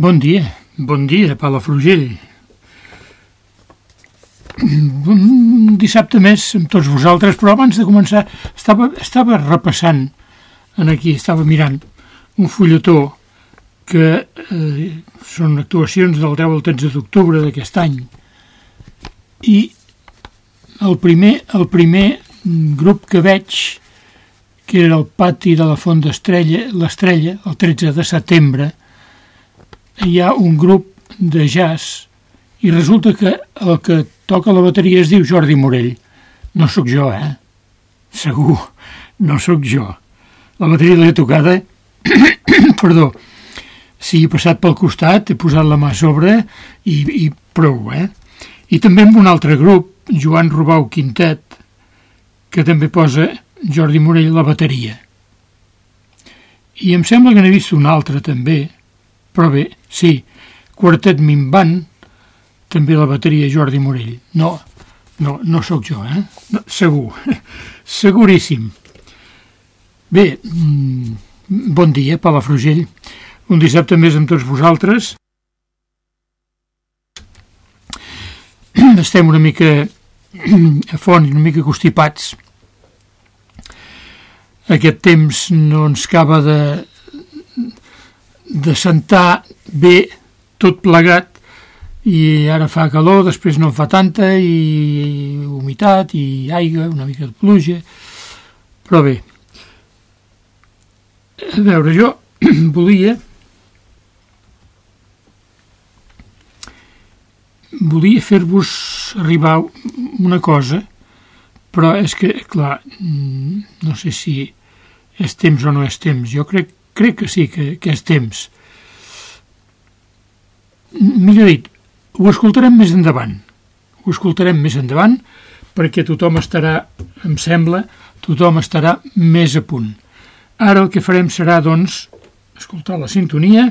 Bon dia, bon dia, Palafrugell. Un dissabte més amb tots vosaltres, però abans de començar estava, estava repassant en aquí, estava mirant un fulletó que eh, són actuacions del 10 al 13 d'octubre d'aquest any i el primer, el primer grup que veig que era el pati de la Font d'Estrella, l'Estrella, el 13 de setembre, hi ha un grup de jazz i resulta que el que toca la bateria es diu Jordi Morell. No sóc jo, eh? Segur, no sóc jo. La bateria l'he tocada, perdó, si he passat pel costat, he posat la mà a sobre i, i prou, eh? I també amb un altre grup, Joan Rubau Quintet, que també posa Jordi Morell la bateria. I em sembla que n'he vist un altre també, però bé, sí, quartet minvant, també la bateria Jordi Morell. No, no, no sóc jo, eh? No, segur, seguríssim. Bé, mm, bon dia, Palafrugell. Un dissabte més amb tots vosaltres. Estem una mica a font i una mica constipats. Aquest temps no ens acaba de, de sentar bé tot plegat i ara fa calor, després no en fa tanta i humitat i aigua, una mica de pluja però bé. A veure, jo volia volia fer-vos arribar una cosa però és que, clar no sé si és temps o no és temps. Jo crec crec que sí, que, que és temps. Millor dit, ho escoltarem més endavant. Ho escoltarem més endavant perquè tothom estarà, em sembla, tothom estarà més a punt. Ara el que farem serà, doncs, escoltar la sintonia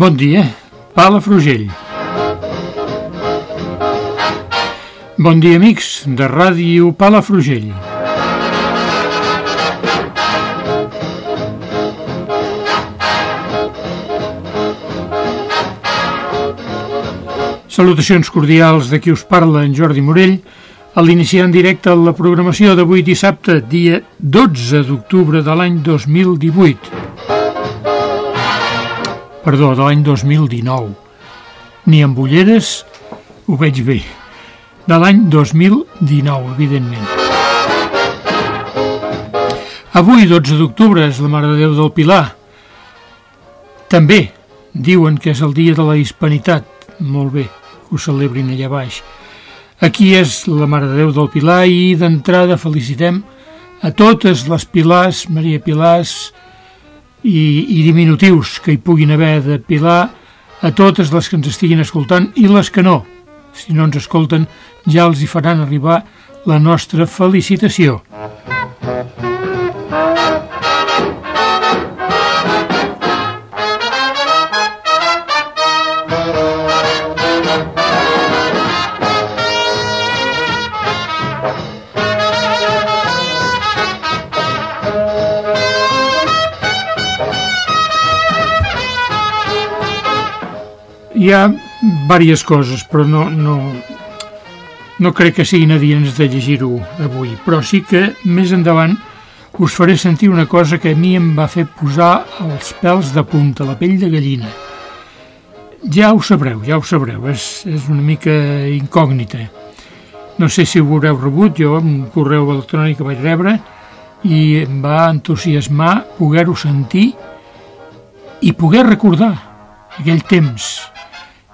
Bon dia, Palafrugell. Bon dia, amics de Ràdio Palafrugell. Salutacions cordials de qui us parla, en Jordi Morell, a l'iniciar en directe la programació d'avui dissabte, dia 12 d'octubre de l'any 2018. Perdó, de l'any 2019. Ni amb ulleres ho veig bé. De l'any 2019, evidentment. Avui, 12 d'octubre, és la Mare de Déu del Pilar. També diuen que és el dia de la hispanitat. Molt bé, ho celebrin allà baix. Aquí és la Mare de Déu del Pilar i d'entrada felicitem a totes les Pilars, Maria Pilars i, i diminutius que hi puguin haver de Pilar a totes les que ens estiguin escoltant i les que no. Si no ens escolten, ja els hi faran arribar la nostra felicitació. Hi ha diverses coses, però no, no, no crec que siguin adients de llegir-ho avui, però sí que més endavant us faré sentir una cosa que a mi em va fer posar els pèls de punta, la pell de gallina. Ja ho sabreu, ja ho sabreu, és, és una mica incògnita. No sé si ho haureu rebut, jo un correu electrònic que vaig rebre i em va entusiasmar poder-ho sentir i poder recordar aquell temps.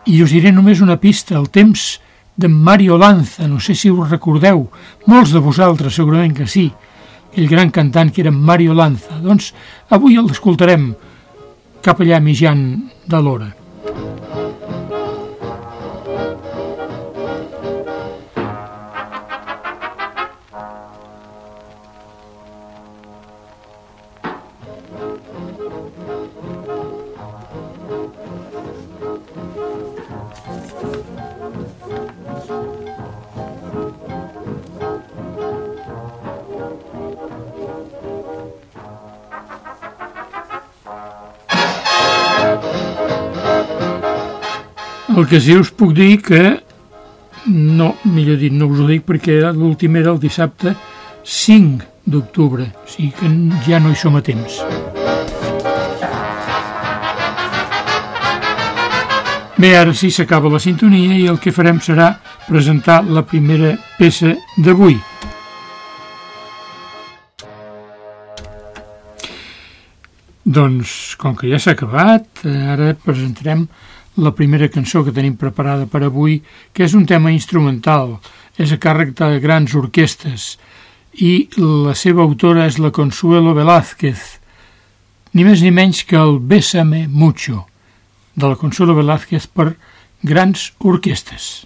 I us diré només una pista, el temps de Mario Lanza, no sé si us recordeu, molts de vosaltres segurament que sí, aquell gran cantant que era Mario Lanza. Doncs avui l'escoltarem cap allà mitjan de l'hora. Que sí us puc dir que no, millor dit, no us ho dic perquè l'últim era el dissabte 5 d'octubre, o sigui que ja no hi som a temps. Bé, ara sí s'acaba la sintonia i el que farem serà presentar la primera peça d'avui. Doncs, com que ja s'ha acabat, ara presentarem la primera cançó que tenim preparada per avui, que és un tema instrumental, és a càrrec de grans orquestes, i la seva autora és la Consuelo Velázquez, ni més ni menys que el Bésame Mucho, de la Consuelo Velázquez per grans orquestes.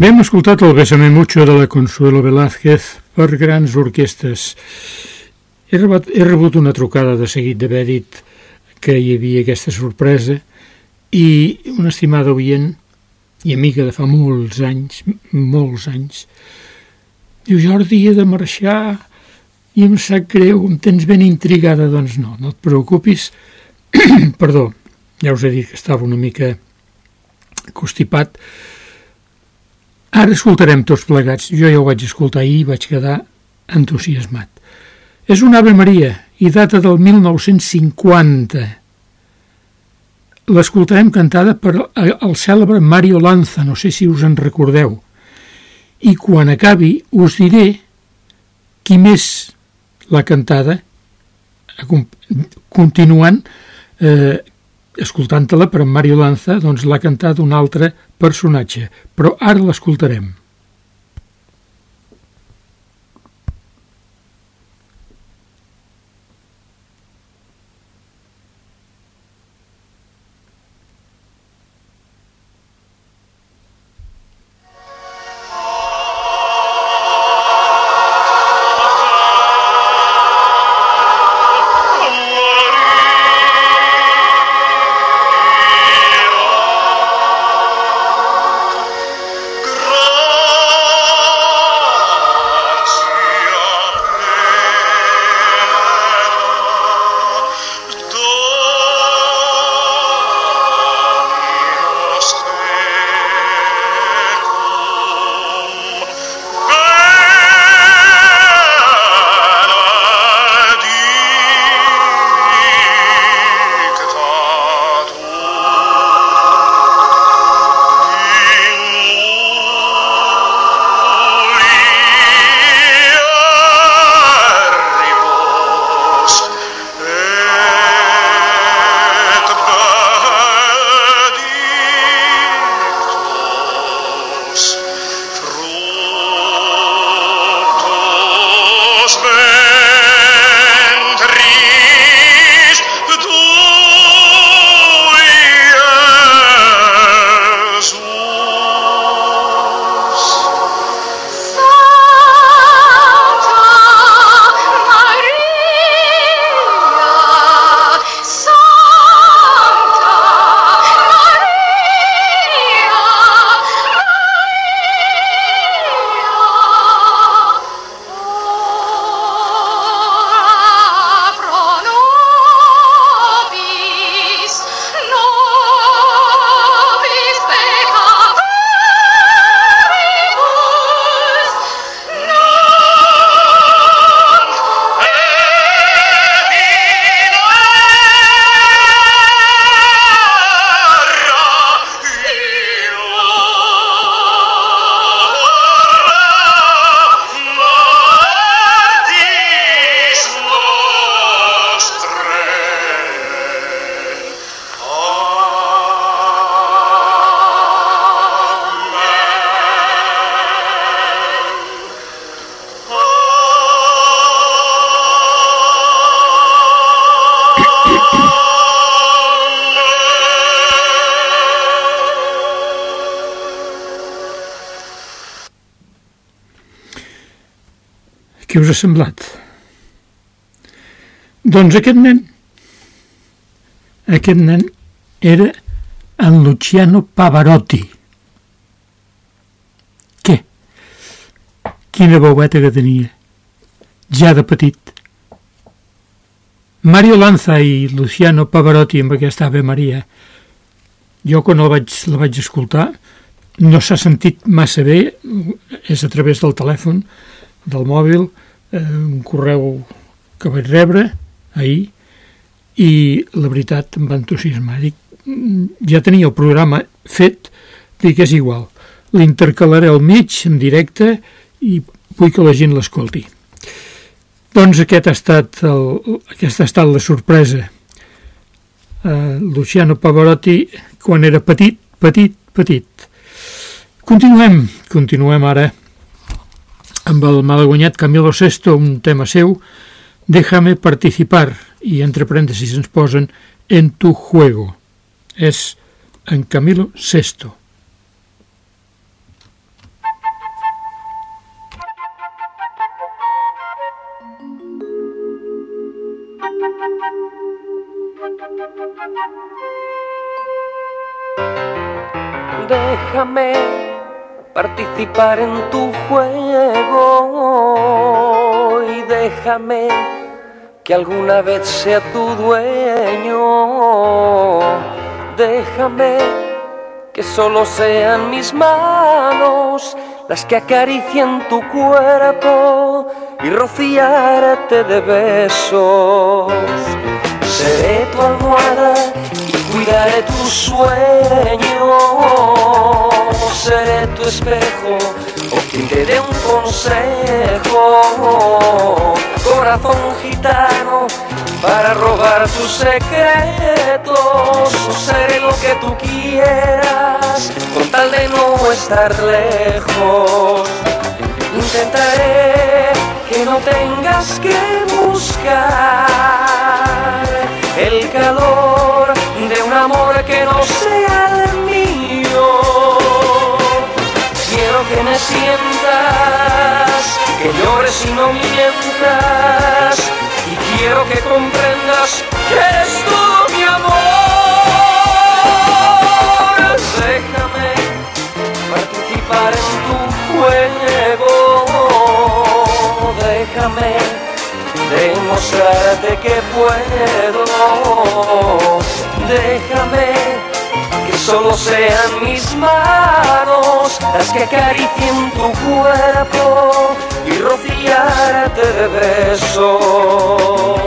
Hem escoltat el Besame Mucho de la Consuelo Velázquez per grans orquestes. He rebut, he rebut una trucada de seguit d'haver dit que hi havia aquesta sorpresa i una estimada oient i amiga de fa molts anys, molts anys, diu, Jordi, he de marxar i em sap greu, em tens ben intrigada. Doncs no, no et preocupis. Perdó, ja us he dit que estava una mica constipat, Ara escoltarem tots plegats. Jo ja ho vaig escoltar ahir i vaig quedar entusiasmat. És una Ave Maria i data del 1950. L'escoltarem cantada per el cèlebre Mario Lanza, no sé si us en recordeu. I quan acabi us diré qui més l'ha cantada, continuant eh, escoltant-la per en Mario Lanza, doncs l'ha cantat un altre personatge, però ara l'escoltarem. Què us ha semblat? Doncs aquest nen, aquest nen era en Luciano Pavarotti. Què? Quina boueta que tenia, ja de petit. Mario Lanza i Luciano Pavarotti amb aquesta Ave Maria, jo quan la vaig, la vaig escoltar no s'ha sentit massa bé, és a través del telèfon, del mòbil, eh, un correu que vaig rebre ahir i la veritat em va entusiasmar. Dic, mm, ja tenia el programa fet, dic, és igual. L'intercalaré al mig, en directe, i vull que la gent l'escolti. Doncs aquest ha estat el, aquesta ha estat la sorpresa. Uh, Luciano Pavarotti, quan era petit, petit, petit. Continuem, continuem ara amb el malaguanyat Camilo VI, un tema seu, Déjame participar, i entre parèntesis ens posen En tu juego. És en Camilo VI. Déjame participar en tu juego que alguna vez sea tu dueño. Déjame que solo sean mis manos las que acaricien tu cuerpo y rociarte de besos. Seré tu almohada y cuidaré tu sueño. Seré tu espejo o te dé un consejo. Corazón gitano para robar tus secretos. Seré lo que tú quieras con tal de no estar lejos. Intentaré que no tengas que buscar el calor de un amor que no sea el mío. Quiero que me sientas, llores y no mientas y quiero que comprendas que eres todo mi amor. Déjame participar en tu juego, déjame demostrarte que puedo, déjame solo sean mis manos las que acaricien tu cuerpo y rociarte de besos.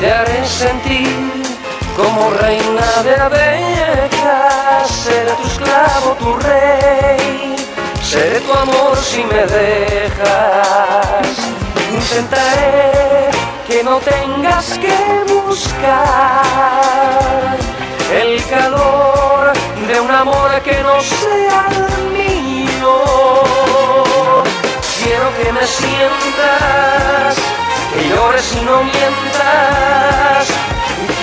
Te haré sentir como reina de abejas, seré tu esclavo, tu rey, seré tu amor si me dejas. Intentaré que no tengas que buscar el calor de un amor que no sea el mío. Quiero que me sientas, que llores y no mientas.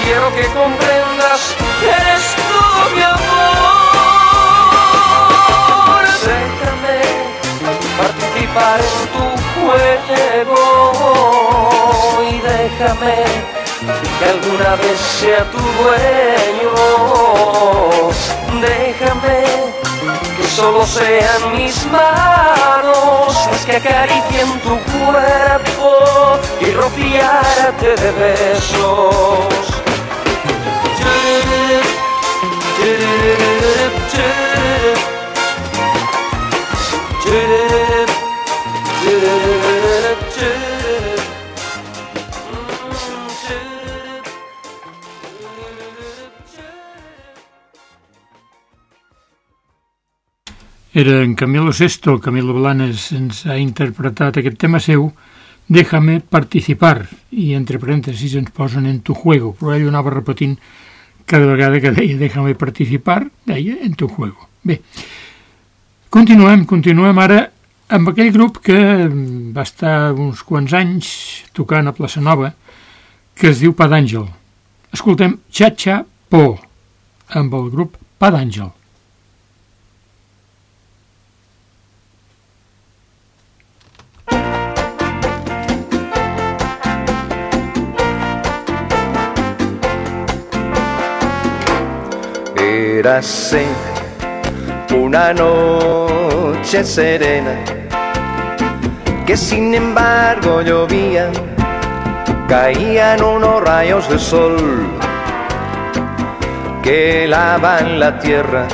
Quiero que comprendas que eres todo mi amor. Déjame participar en tu juego y déjame que alguna vez sea tu dueño. Déjame que solo sean mis manos las que acaricien tu cuerpo y rociarte de besos. Era en Camilo Sesto, Camilo Blanes ens ha interpretat aquest tema seu, Déjame participar, i entre parèntesis ens posen en tu juego, però ell anava repetint cada vegada que deia déjame participar, deia en tu juego. Bé, continuem, continuem ara amb aquell grup que va estar uns quants anys tocant a Plaça Nova, que es diu Pa d'Àngel. Escoltem Cha-Cha Po, amb el grup Pa d'Àngel. Una noche serena que sin embargo llovía, caían unos rayos de sol que lavan la tierra,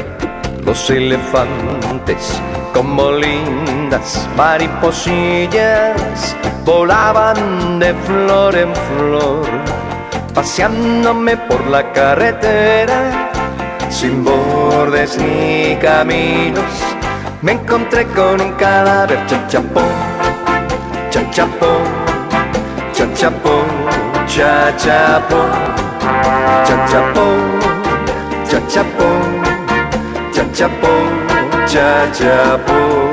los elefantes como lindas mariposillas volaban de flor en flor, paseándome por la carretera sin bordes ni caminos. Me encontré con un cadáver chachapón, chachapón, chachapón, chachapón, chachapón, chachapón, chachapón, chachapón.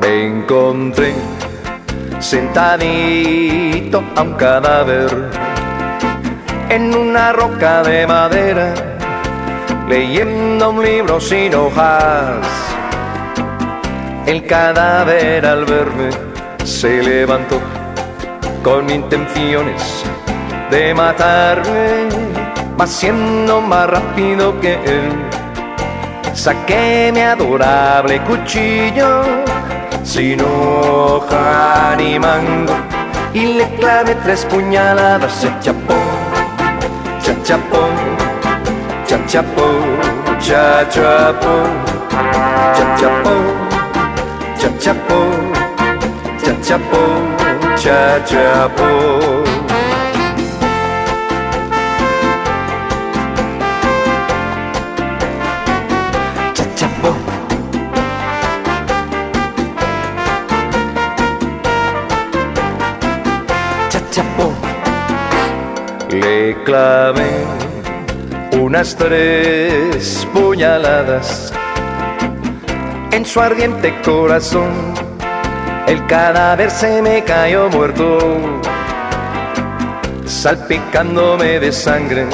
Me encontré sentadito a un cadáver en una roca de madera leyendo un libro sin hojas. El cadáver al verme se levantó con intenciones de matarme, mas siendo más rápido que él. Saqué mi adorable cuchillo sin hoja ni mango y le clavé tres puñaladas, chapo, cha chapo, cha chapo, cha chapo, cha chapo, cha chapo, cha chapo. Cha -chapo. Le clavé unas tres puñaladas en su ardiente corazón. El cadáver se me cayó muerto, salpicándome de sangre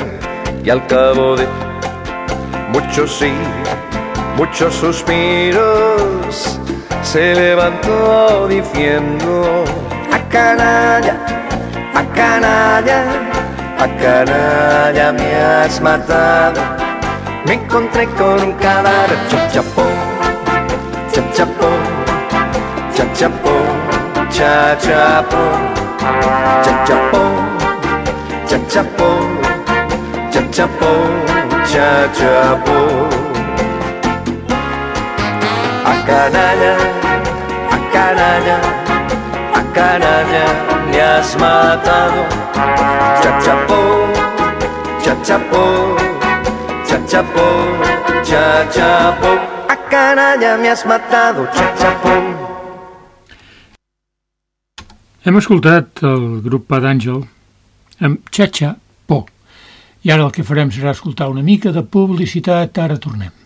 y al cabo de muchos sí, muchos suspiros, se levantó diciendo, a canalla, a canalla, a canalla me has matado. Me encontré con un cadáver, chachapó, chachapó, chachapó, chachapó, chachapó, chachapó, chachapó, chachapó. A canalla, a canalla, a canalla me has matado. Chachapó, chachapó, chachapó, chachapó. A canalla me has matado, chachapó. Hem escoltat el grup Pa d'Àngel amb Xatxa Por. I ara el que farem serà escoltar una mica de publicitat. Ara tornem.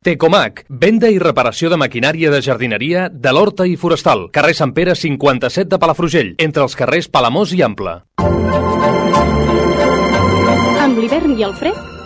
Tecomac, venda i reparació de maquinària de jardineria de l'Horta i Forestal, carrer Sant Pere 57 de Palafrugell, entre els carrers Palamós i Ample. Amb l'hivern i el fred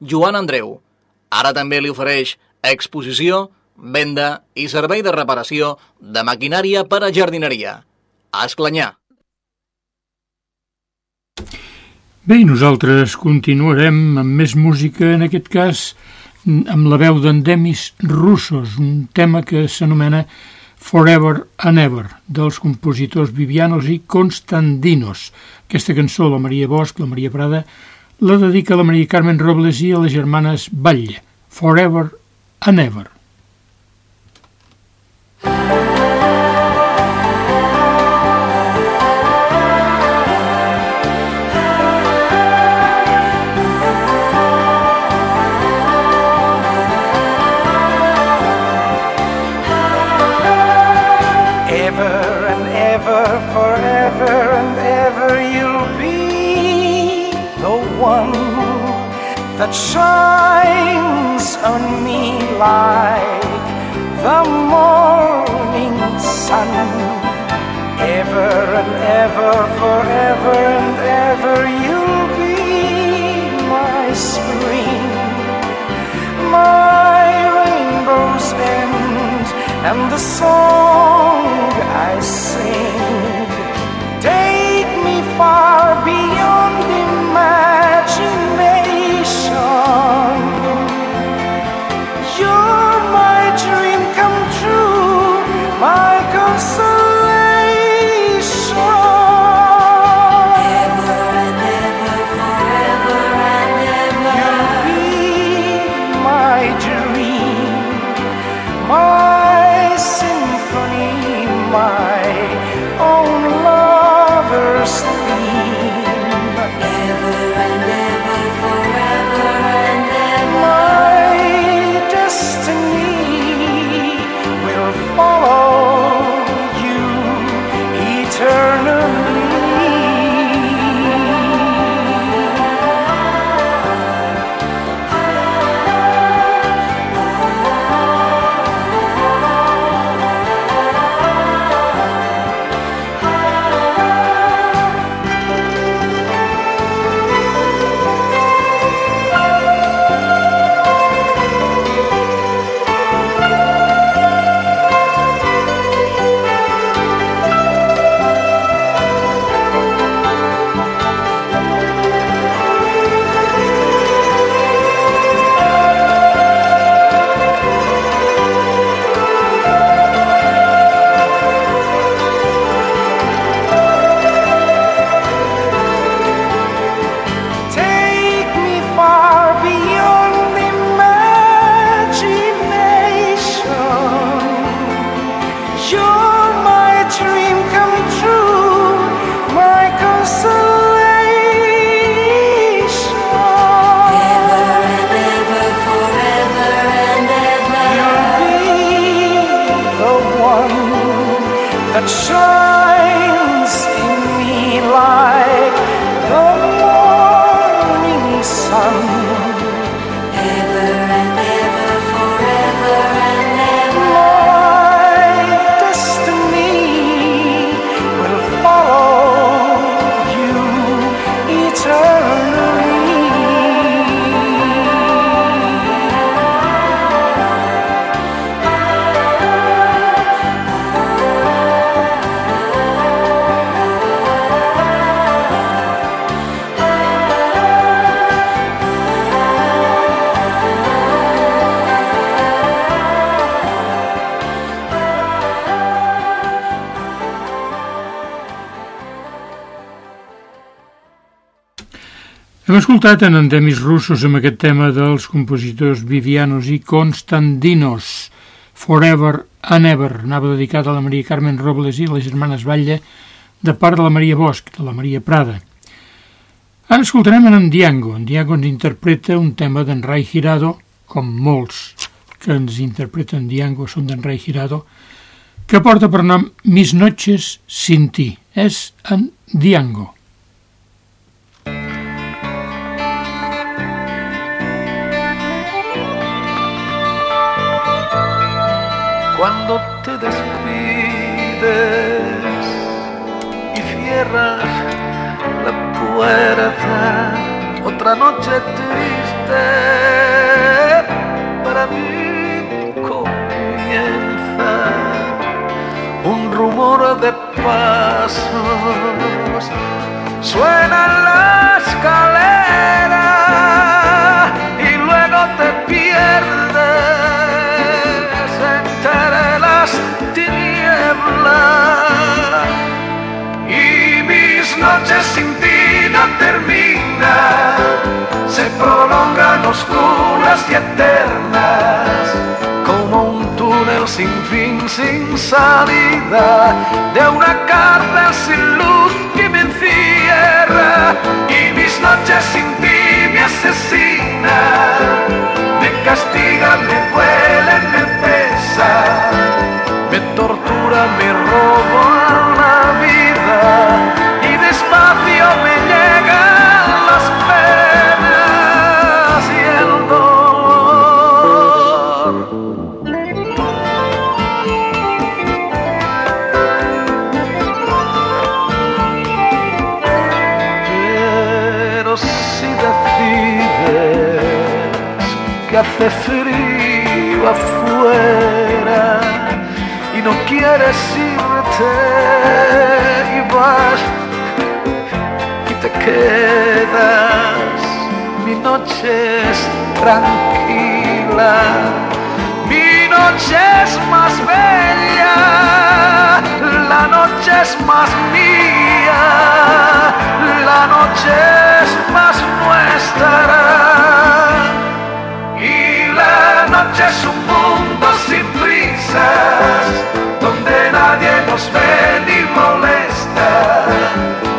Joan Andreu. Ara també li ofereix exposició, venda i servei de reparació de maquinària per a jardineria. A Esclanyà. Bé, nosaltres continuarem amb més música, en aquest cas amb la veu d'Endemis Russos, un tema que s'anomena Forever and Ever, dels compositors Vivianos i Constandinos. Aquesta cançó, la Maria Bosch, la Maria Prada, la dedica a la Maria Carmen Robles i a les germanes Batlle, Forever and Ever. show. Hem escoltat en endemis russos amb aquest tema dels compositors Vivianos i Constandinos, Forever and Ever, anava dedicat a la Maria Carmen Robles i les germanes Batlle, de part de la Maria Bosch, de la Maria Prada. Ara escoltarem en Diango. En Diango ens interpreta un tema d'en Rai Girado, com molts que ens interpreten Diango són d'en Rai Girado, que porta per nom Mis noches sin ti. És en Diango. Cuando te despides y cierras la puerta, otra noche triste para mí comienza. Un rumor de pasos, suena en la escalera y luego te pierdes y mis noches sin ti no terminan, se prolongan oscuras y eternas como un túnel sin fin, sin salida de una cárcel sin luz que me encierra. Y mis noches sin ti me asesinan, me castigan, me duelen, me pesan, tortura, me roban irte y vas y te quedas. Mi noche es tranquila, mi noche es más bella, la noche es más mía, la noche es más nuestra. Y la noche es un mundo sin prisas, donde nadie nos ve ni molesta,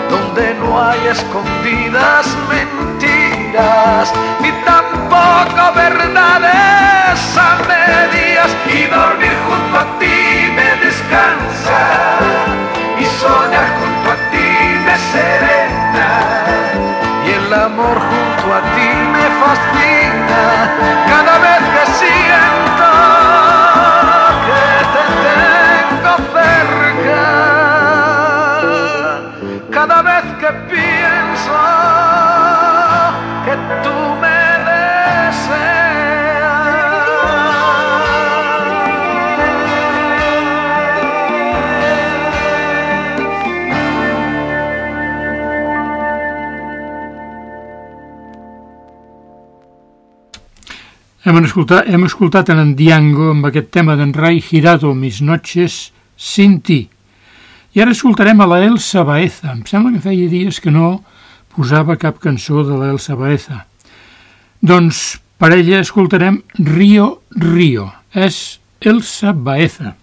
donde no hay escondidas mentiras, ni tampoco verdades a medias, y dormir junto a ti me descansa, y soñar junto a ti me serena, y el amor junto a ti me fascina, cada vez Hem escoltat, hem escoltat en Diango amb aquest tema d'en Ray Girado, Mis noches sin ti. I ara escoltarem a la Elsa Baeza. Em sembla que feia dies que no posava cap cançó de l'Elsa Baeza. Doncs per ella escoltarem Rio Rio. És Elsa Baeza.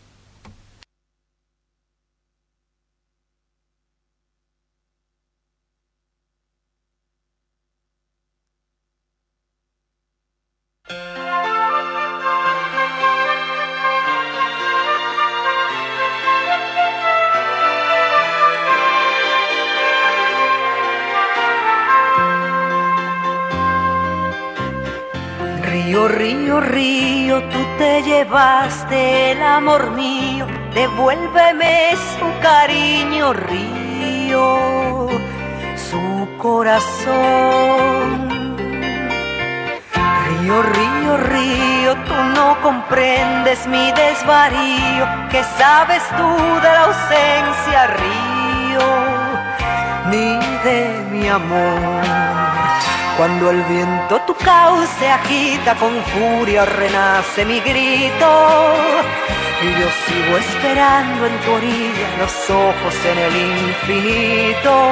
Llevaste el amor mío, devuélveme su cariño, río, su corazón. Río, río, río, tú no comprendes mi desvarío, que sabes tú de la ausencia, río, ni de mi amor. Cuando el viento tu cauce agita con furia renace mi grito y yo sigo esperando en tu orilla los ojos en el infinito.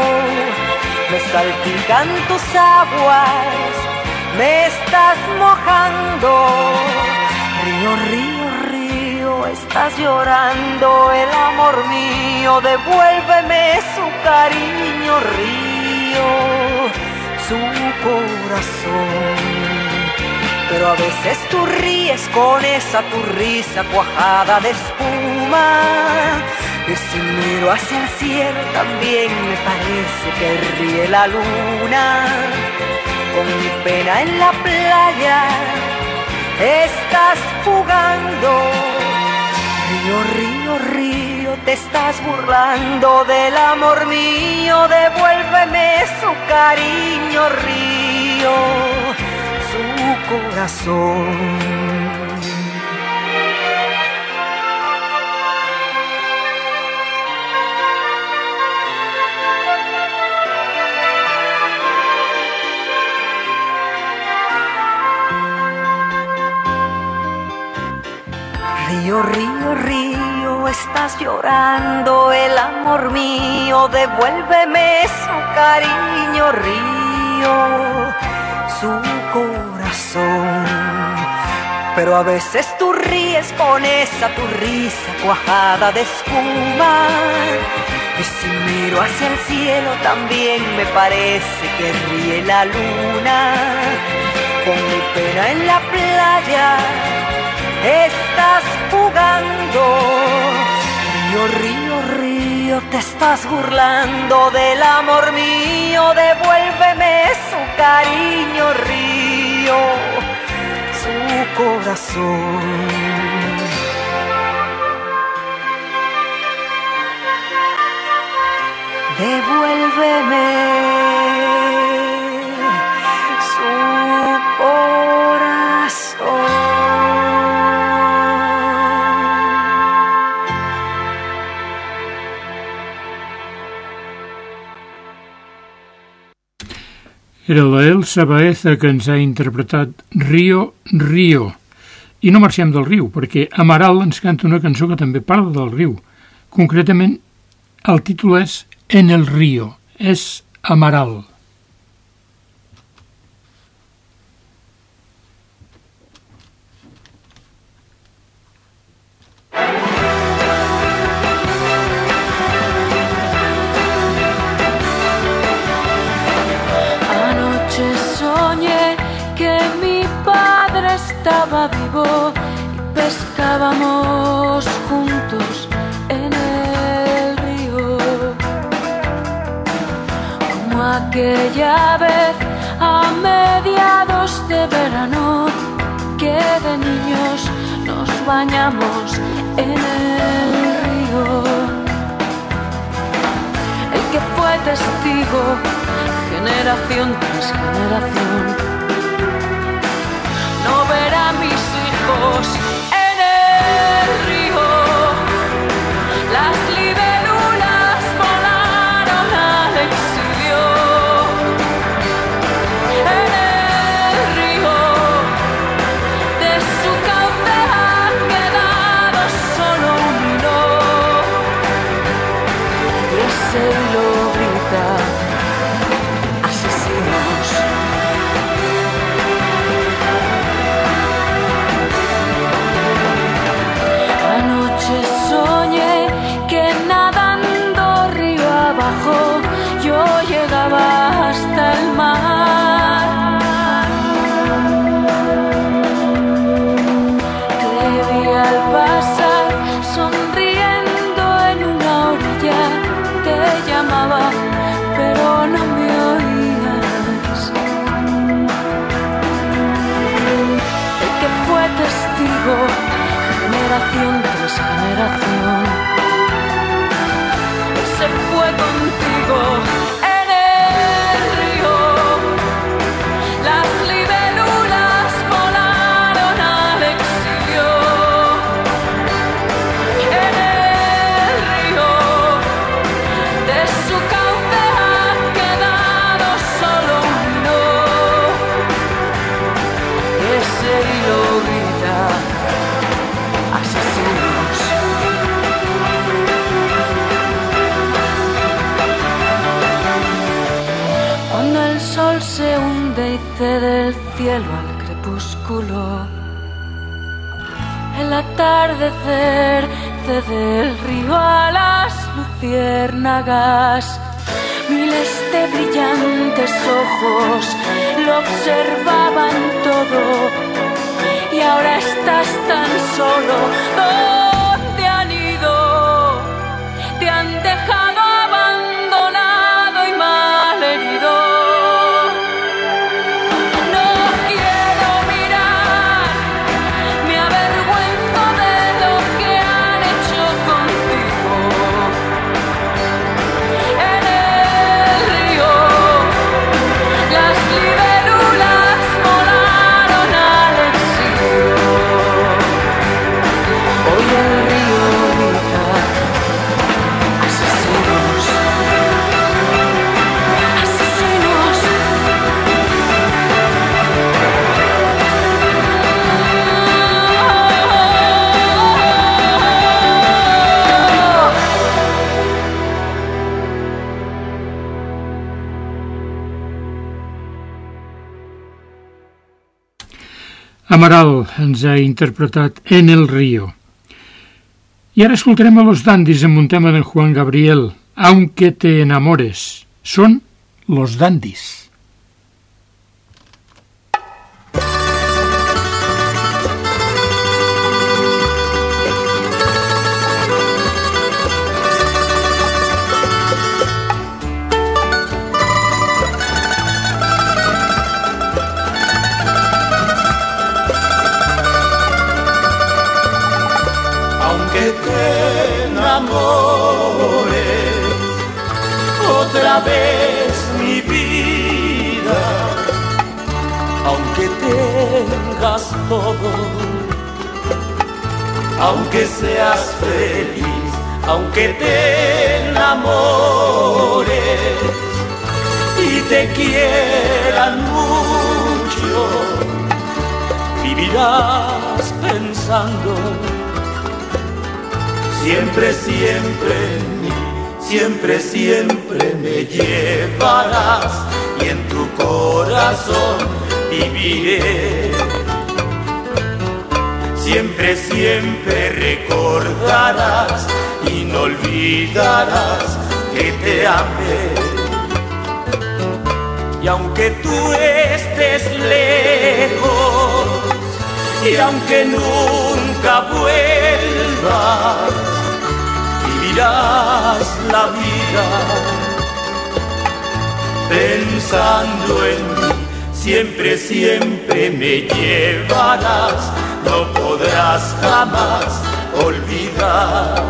Me salpican tus aguas, me estás mojando. Río, río, río, estás llorando el amor mío, devuélveme su cariño, río corazón. Pero a veces tú ríes con esa tu risa cuajada de espuma. Si miro hacia el cielo también me parece que ríe la luna. Con mi pena en la playa estás jugando. Río, río, río, te estás burlando del amor mío, devuélveme su cariño, río, su corazón. Río, río, río, estás llorando el amor mío, devuélveme su cariño, río, su corazón. Pero a veces tú ríes con esa tu risa cuajada de espuma. Y si miro hacia el cielo también me parece que ríe la luna. Con mi pena en la playa estás jugando. Río, río, río, te estás burlando del amor mío, devuélveme su cariño, río, su corazón. Devuélveme era la Elsa Baeza que ens ha interpretat Rio, Rio. I no marxem del riu, perquè Amaral ens canta una cançó que també parla del riu. Concretament, el títol és En el río, és Amaral. Aquella vez a mediados de verano que de niños nos bañamos en el río. El que fue testigo generación tras generación. No ver a mis hijos cielo al crepúsculo, el atardecer cede el río a las luciérnagas. Miles de brillantes ojos lo observaban todo y ahora estás tan solo. ¿Dónde Amaral ens ha interpretat En el río. I ara escoltarem a Los Dandis amb un tema de Juan Gabriel, Aunque te enamores. Són Los Dandis. Otra vez mi vida, aunque tengas todo, aunque seas feliz, aunque te enamores y te quiera anuncio, vivirás pensando siempre, siempre siempre, siempre me llevarás y en tu corazón viviré. Siempre, siempre recordarás y no olvidarás que te amé. Y aunque tú estés lejos, y aunque nunca vuelvas, vivirás la vida pensando en mí. Siempre, siempre me llevarás, no podrás jamás olvidar.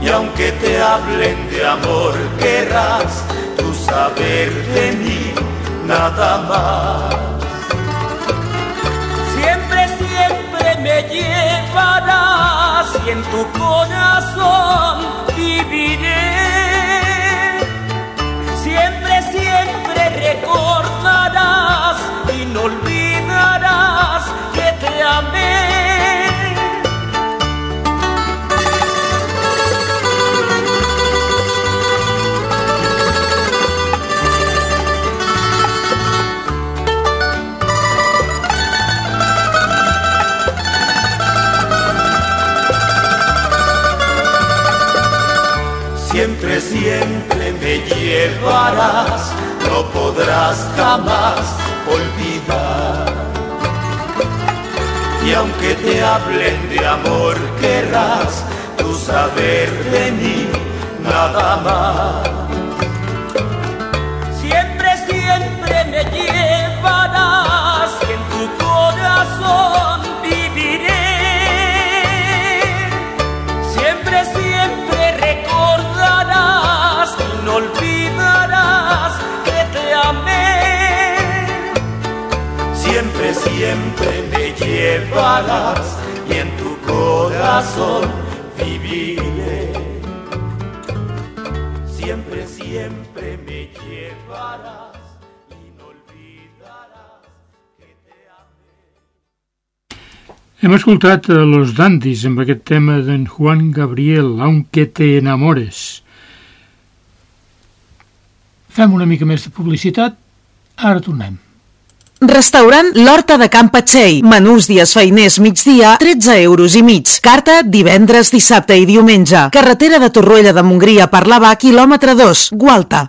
Y aunque te hablen de amor, querrás tú saber de mí nada más. Siempre, siempre me llevarás y en tu corazón viviré. Siempre, siempre recordarás y no olvidarás que te amé. Llevarás, no podrás jamás olvidar. Y aunque te hablen de amor, querrás tú saber de mí nada más. Siempre, me llevarás y en tu corazón viviré. Siempre, siempre me llevarás. Hem escoltat a Los Dandis amb aquest tema d'en Juan Gabriel, Aunque te enamores. Fem una mica més de publicitat, ara tornem. Restaurant L'Horta de Can Patxell. Menús dies feiners migdia, 13 euros i mig. Carta divendres, dissabte i diumenge. Carretera de Torroella de Montgria per l'Ava, quilòmetre 2, Gualta.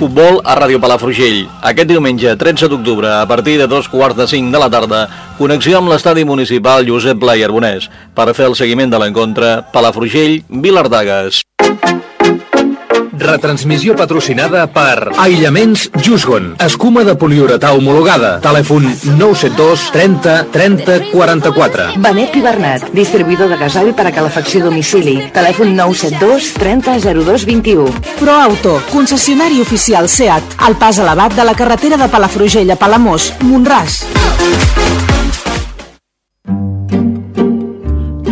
Futbol a Ràdio Palafrugell. Aquest diumenge, 13 d'octubre, a partir de dos quarts de cinc de la tarda, connexió amb l'estadi municipal Josep Pla i Arbonès per fer el seguiment de l'encontre Palafrugell-Vilardagues. Retransmissió patrocinada per Aïllaments Jusgon. Escuma de poliuretà homologada. Telèfon 972 30 30 44. Benet i Bernat, distribuïdor de gasoil per a calefacció a domicili. Telèfon 972 30 02 21. ProAuto, concessionari oficial SEAT, al pas elevat de la carretera de Palafrugell a Palamós, Montràs.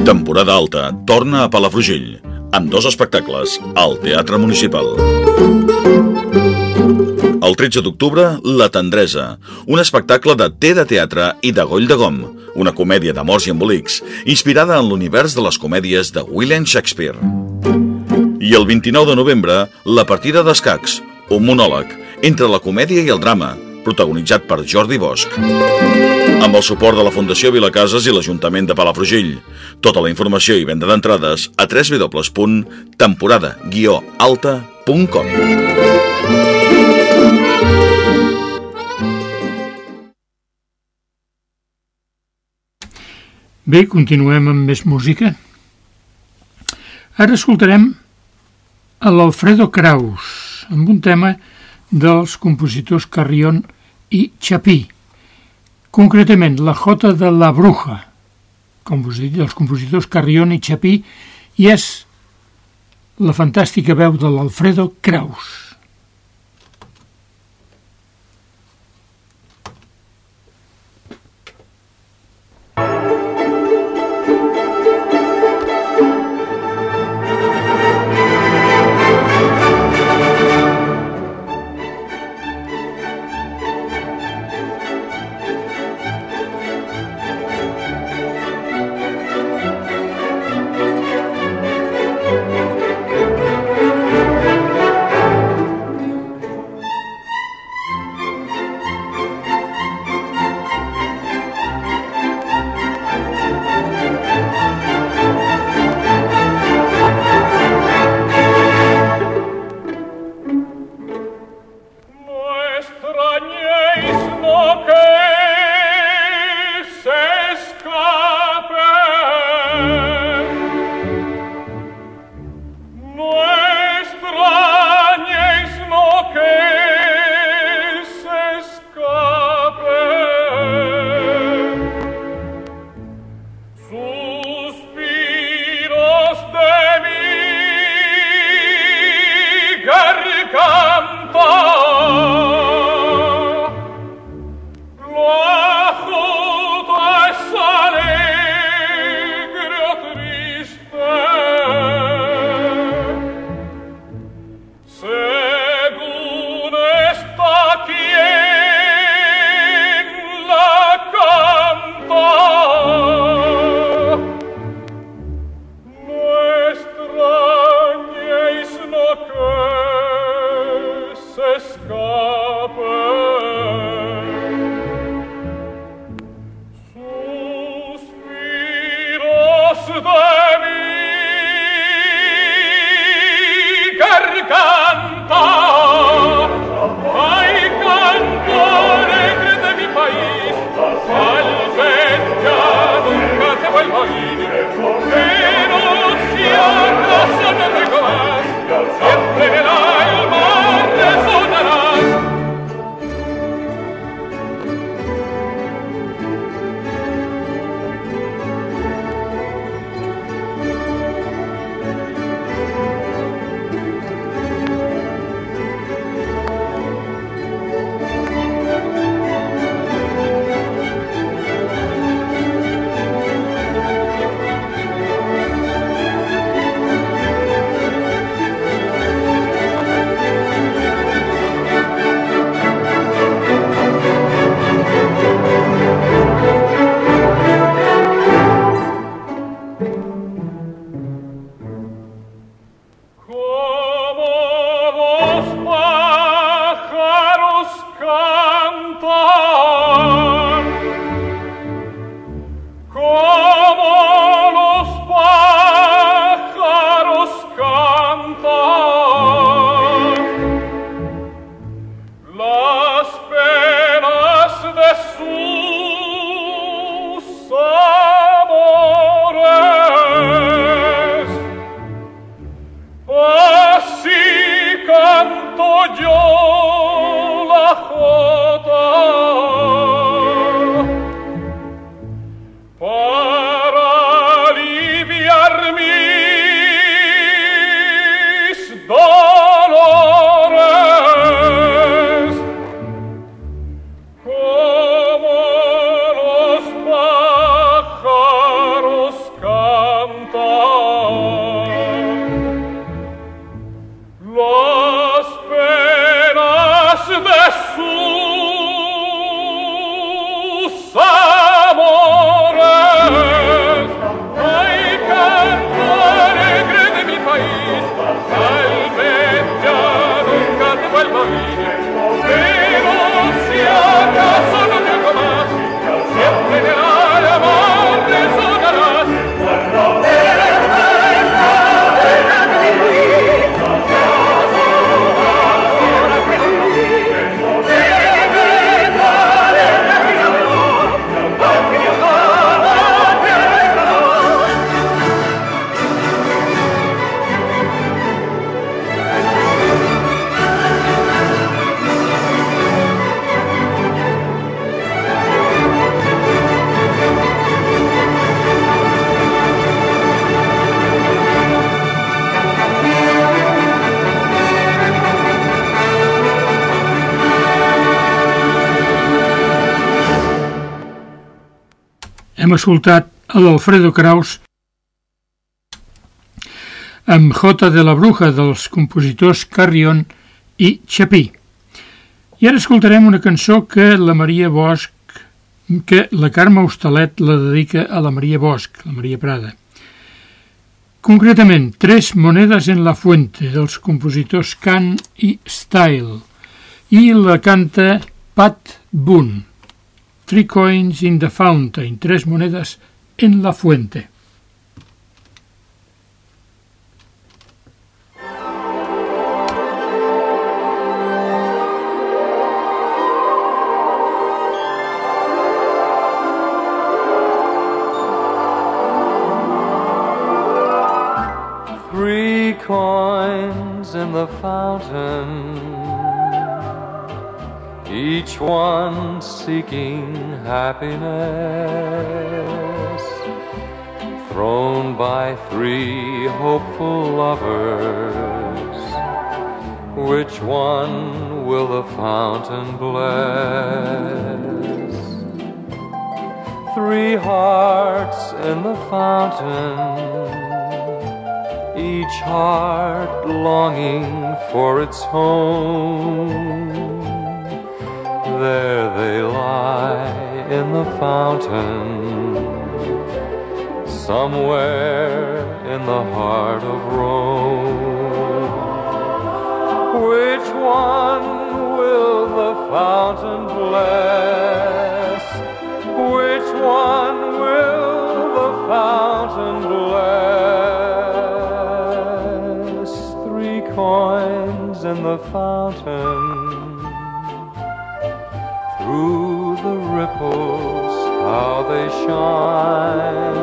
Temporada alta torna a Palafrugell amb dos espectacles al Teatre Municipal. El 13 d'octubre, La Tendresa, un espectacle de té de teatre i de goll de gom, una comèdia d'amors i embolics, inspirada en l'univers de les comèdies de William Shakespeare. I el 29 de novembre, La partida d'escacs, un monòleg entre la comèdia i el drama, protagonitzat per Jordi Bosch. Amb el suport de la Fundació Vilacases i l'Ajuntament de Palafrugell. Tota la informació i venda d'entrades a www.temporada-alta.com Bé, continuem amb més música. Ara escoltarem a l'Alfredo Kraus amb un tema dels compositors Carrion i Chapí. Concretament, la Jota de la Bruja, com us he dit, dels compositors Carrion i Chapí, i és la fantàstica veu de l'Alfredo Kraus. Hem escoltat a l'Alfredo Kraus amb Jota de la Bruja dels compositors Carrion i Chapí. I ara escoltarem una cançó que la Maria Bosch, que la Carme Hostalet la dedica a la Maria Bosch, la Maria Prada. Concretament, Tres monedes en la fuente dels compositors Can i Style i la canta Pat Boone. Three coins in the fountain, tres monedas en la fuente. Three coins in the fountain each one seeking happiness, thrown by three hopeful lovers. Which one will the fountain bless? Three hearts in the fountain, each heart longing for its home there they lie in the fountain, somewhere in the heart of Rome. Which one will the fountain bless? Which one will the fountain bless? Three coins in the fountain they shine.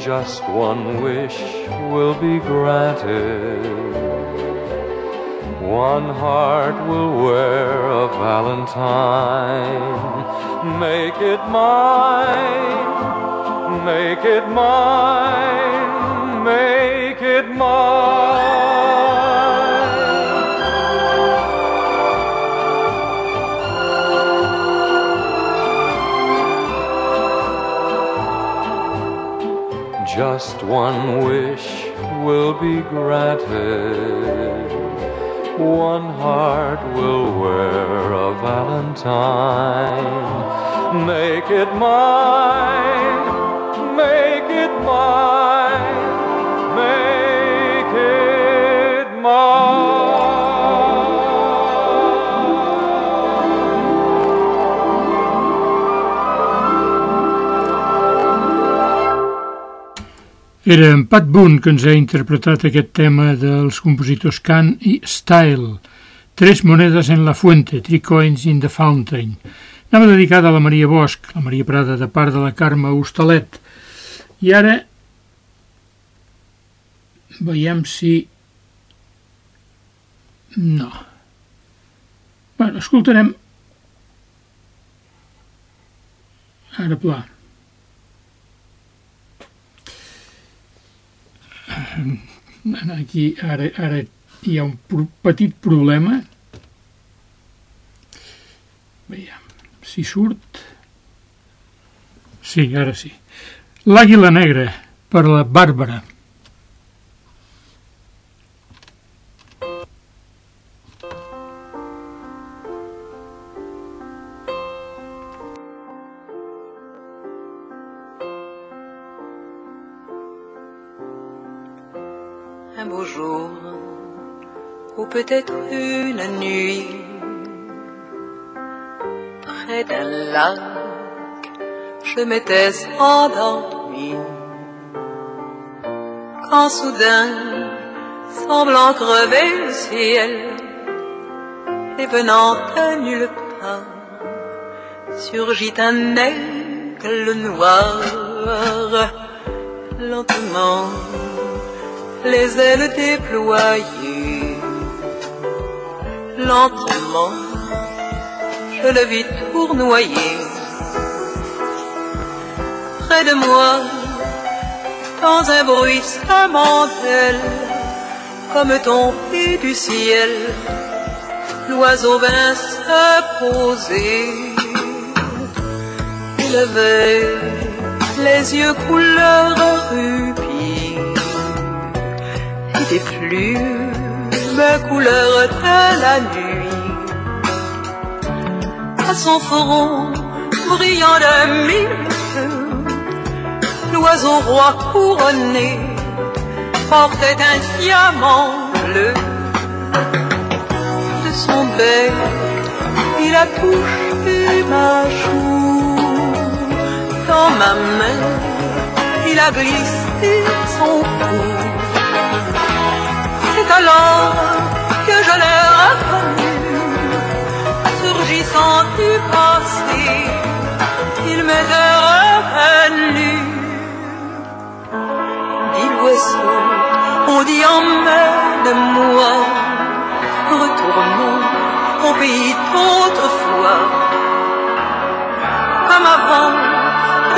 Just one wish will be granted. One heart will wear a valentine. Make it mine, make it mine, make it mine. Just one wish will be granted. One heart will wear a valentine. Make it mine, Era en Pat Boone que ens ha interpretat aquest tema dels compositors Can i Style. Tres monedes en la fuente, three coins in the fountain. Anava dedicada a la Maria Bosch, la Maria Prada, de part de la Carme Hostalet. I ara veiem si... No. Bueno, escoltarem... Ara pla. Aquí ara, ara hi ha un petit problema. Veiem si surt. Sí, ara sí. L'àguila negra per la Bàrbara Quand soudain, semblant crever le ciel, et venant de nulle part, surgit un aigle noir, lentement les ailes déployées. Lentement, je le vis tournoyer. Près de moi, dans un bruissement d'ailes, comme tombé du ciel, l'oiseau vint se poser. levait les yeux couleur rubis et des plumes couleur de la nuit à son front brillant de mille l'oiseau roi couronné portait un diamant bleu. De son bec il a touché ma joue. Dans ma main il a glissé son cou. C'est alors que je l'ai reconnu surgissant du passé. Il m'est on dit emmène-moi retournons au pays d'autrefois comme avant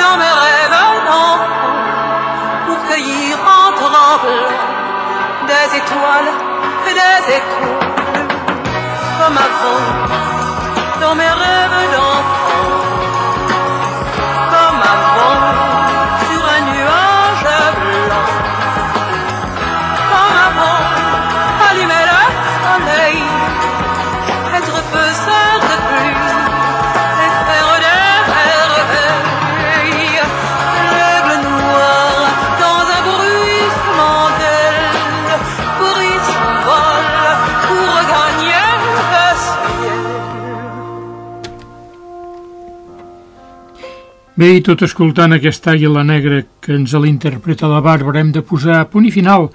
dans mes rêves d'enfant pour cueillir en tremblant des étoiles et des échos. Comme avant dans mes rêves d'enfant Bé, i tot escoltant aquesta àguila negra que ens l'interpreta la Bàrbara, hem de posar punt i final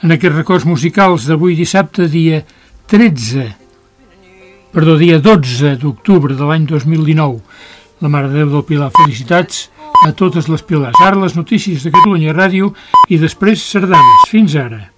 en aquests records musicals d'avui dissabte, dia 13, perdó, dia 12 d'octubre de l'any 2019. La Mare de Déu del Pilar, felicitats a totes les Pilars. Ara les notícies de Catalunya Ràdio i després sardanes. Fins ara.